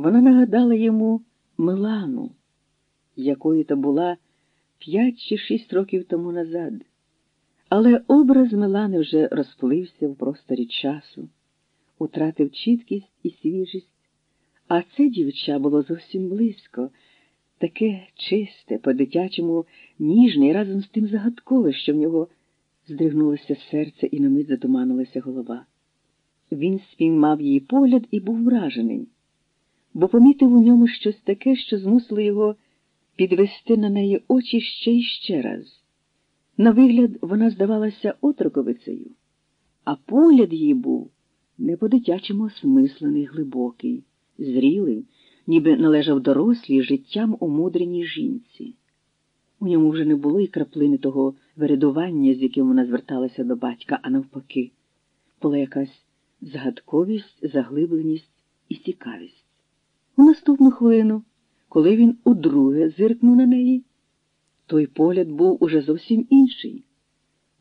Вона нагадала йому Милану, якою то була п'ять чи шість років тому назад. Але образ Милани вже розплився в просторі часу, утратив чіткість і свіжість, а це дівча було зовсім близько, таке чисте, по-дитячому ніжне і разом з тим загадкове, що в нього здригнулося серце і на мить затуманилася голова. Він спіймав її погляд і був вражений, бо помітив у ньому щось таке, що змусило його підвести на неї очі ще й ще раз. На вигляд, вона здавалася отроковицею, а погляд її був не по-дитячому осмислений, глибокий, зрілий, ніби належав дорослій життям умудреній жінці. У ньому вже не було і краплини того вередування, з яким вона зверталася до батька, а навпаки, була якась загадковість, заглибленість і цікавість. У наступну хвилину, коли він удруге зиркнув на неї, той погляд був уже зовсім інший.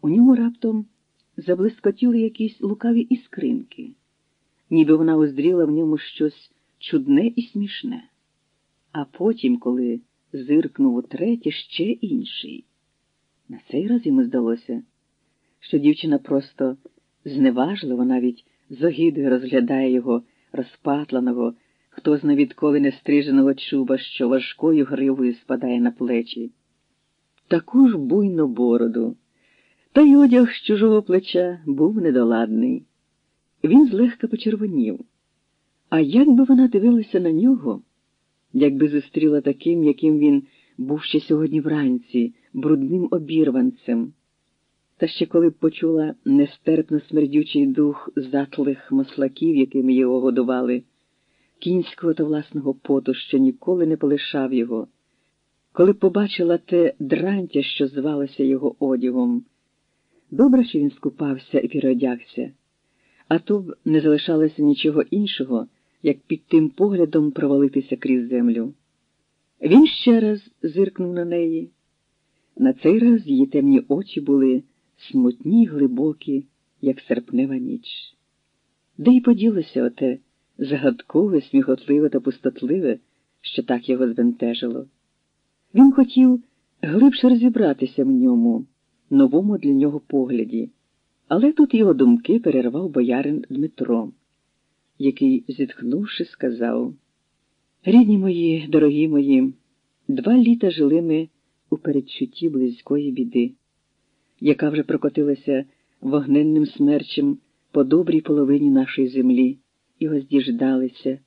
У ньому раптом заблискотіли якісь лукаві іскринки, ніби вона оздріла в ньому щось чудне і смішне. А потім, коли зиркнув утретє, ще інший. На цей раз йому здалося, що дівчина просто зневажливо, навіть з огідою розглядає його розпатленого, хто зна відколи не стриженого чуба, що важкою гривою спадає на плечі. Таку ж буйну бороду, та й одяг з чужого плеча був недоладний. Він злегка почервонів. А як би вона дивилася на нього, якби зустріла таким, яким він був ще сьогодні вранці, брудним обірванцем, та ще коли б почула нестерпно смердючий дух затлих маслаків, якими його годували, кінського та власного поту, що ніколи не полишав його, коли побачила те дрантя, що звалося його одягом. Добре, що він скупався і переодягся, а то б не залишалося нічого іншого як під тим поглядом провалитися крізь землю. Він ще раз зиркнув на неї. На цей раз її темні очі були смутні й глибокі, як серпнева ніч. Де й поділося оте загадкове, сміхотливе та пустотливе, що так його збентежило. Він хотів глибше розібратися в ньому, новому для нього погляді, але тут його думки перервав боярин Дмитро який, зітхнувши, сказав Рідні мої, дорогі мої, два літа жили ми у передчутті близької біди, яка вже прокотилася вогненним смерчем по добрій половині нашої землі, і ось діждалися.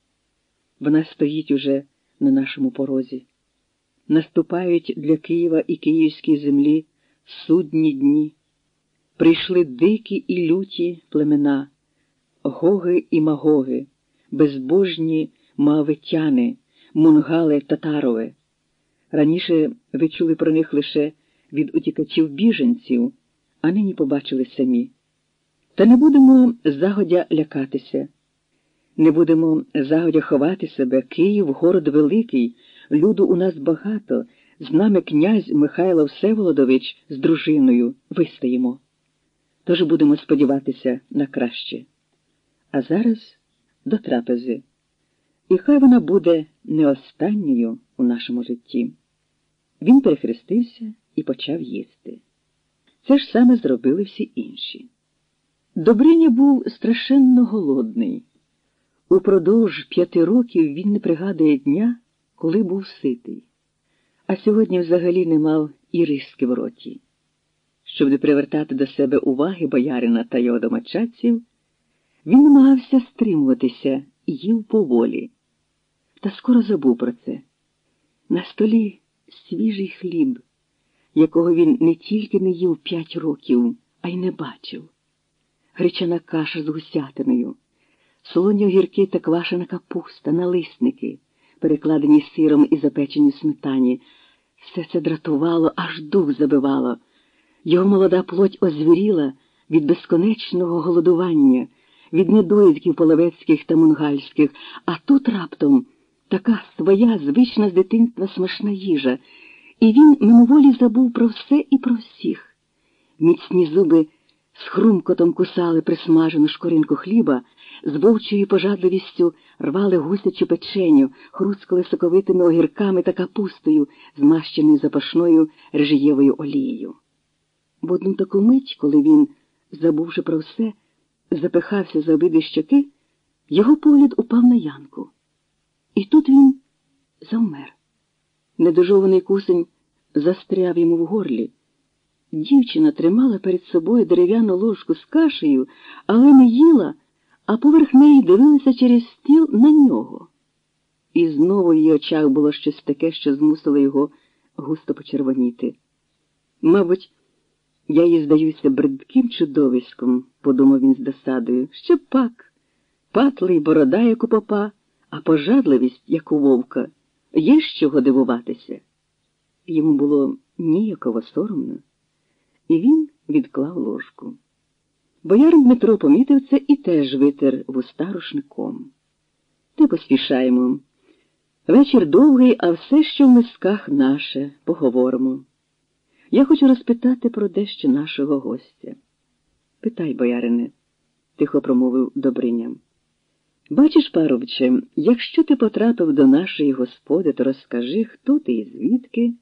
Вона стоїть уже на нашому порозі. Наступають для Києва і Київській землі судні дні. Прийшли дикі і люті племена. Гоги і магоги, безбожні маавитяни, мунгали татарове. Раніше ви чули про них лише від утікачів біженців, а нині побачили самі. Та не будемо загодя лякатися, не будемо загодя ховати себе. Київ, город великий, люду у нас багато, з нами князь Михайло Всеволодович з дружиною вистоїмо. Тож будемо сподіватися на краще. А зараз до трапези. І хай вона буде не останньою у нашому житті. Він перехрестився і почав їсти. Це ж саме зробили всі інші. Добриня був страшенно голодний. Упродовж п'яти років він не пригадує дня, коли був ситий, а сьогодні взагалі не мав і риски в роті. Щоб не привертати до себе уваги боярина та його домочадців. Він намагався стримуватися і їв поволі, та скоро забув про це. На столі свіжий хліб, якого він не тільки не їв п'ять років, а й не бачив. Гречана каша з гусятиною, солоні огірки та квашена капуста, налисники, перекладені сиром і запечені в сметані. Все це дратувало, аж дух забивало. Його молода плоть озвіріла від безконечного голодування від недоїдків половецьких та мунгальських, а тут раптом така своя звична з дитинства смачна їжа, і він мимоволі забув про все і про всіх. Міцні зуби з хрумкотом кусали присмажену шкоринку хліба, з вовчою пожадливістю рвали гусячу печеню, хрускали соковитими огірками та капустою, змащеною запашною режиєвою олією. В одну таку мить, коли він, забувши про все, запихався за обидві щоки, його погляд упав на Янку. І тут він завмер. Недожований кусень застряв йому в горлі. Дівчина тримала перед собою дерев'яну ложку з кашею, але не їла, а поверх неї дивилася через стіл на нього. І знову в її очах було щось таке, що змусило його густо почервоніти. Мабуть, я їй здаюся бридким чудовиськом, подумав він з досадою. Ще пак. Патлий борода, як у попа, а пожадливість, як у вовка. Є з чого дивуватися. Йому було ніяково соромно, і він відклав ложку. Бояр Дмитро помітив це і теж витер вуста рушником. Не поспішаємо. Вечір довгий, а все, що в мисках наше, поговоримо. Я хочу розпитати про дещо нашого гостя. Питай, боярине, тихо промовив Добриня. Бачиш, парубче, якщо ти потрапив до нашої господи, то розкажи, хто ти і звідки,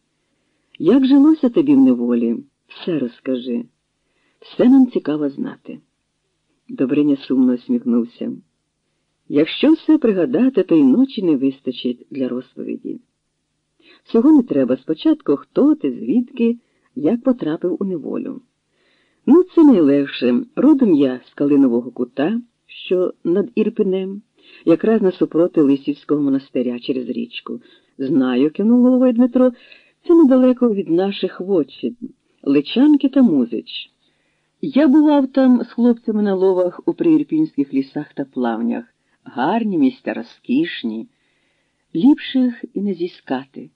як жилося тобі в неволі, все розкажи. Все нам цікаво знати. Добриня сумно усміхнувся. Якщо все пригадати, то й ночі не вистачить для розповіді. Всього не треба спочатку, хто ти, звідки, як потрапив у неволю. Ну, це найлегше. Родом я з Калинового кута, що над Ірпенем, якраз насупроти Лисівського монастиря через річку. Знаю, кинув головою Дмитро, це недалеко від наших вочі, Личанки та Музич. Я бував там з хлопцями на ловах у приірпінських лісах та плавнях. Гарні місця, розкішні, ліпших і не зіскати.